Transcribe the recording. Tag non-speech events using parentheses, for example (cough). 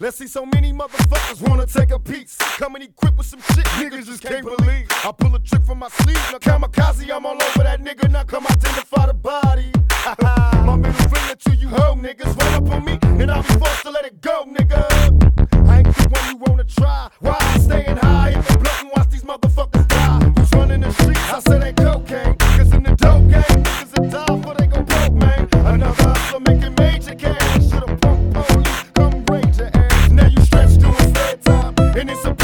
Let's see so many motherfuckers wanna take a piece. Coming equipped with some shit niggas just can't believe. I pull a trick from my sleeve, now kamikaze, I'm all over that nigga. Now come identify the body. (laughs) my middle finger to you hoe niggas. Run up on me, and I'll be forced to let it go, nigga. I ain't the one you wanna try. Why? I'm Staying high, hit the blunt and watch these motherfuckers die. Who's running the streets? I said they cocaine. Cause in the dope game, niggas that die before they go broke, man. Another hustler making And it's a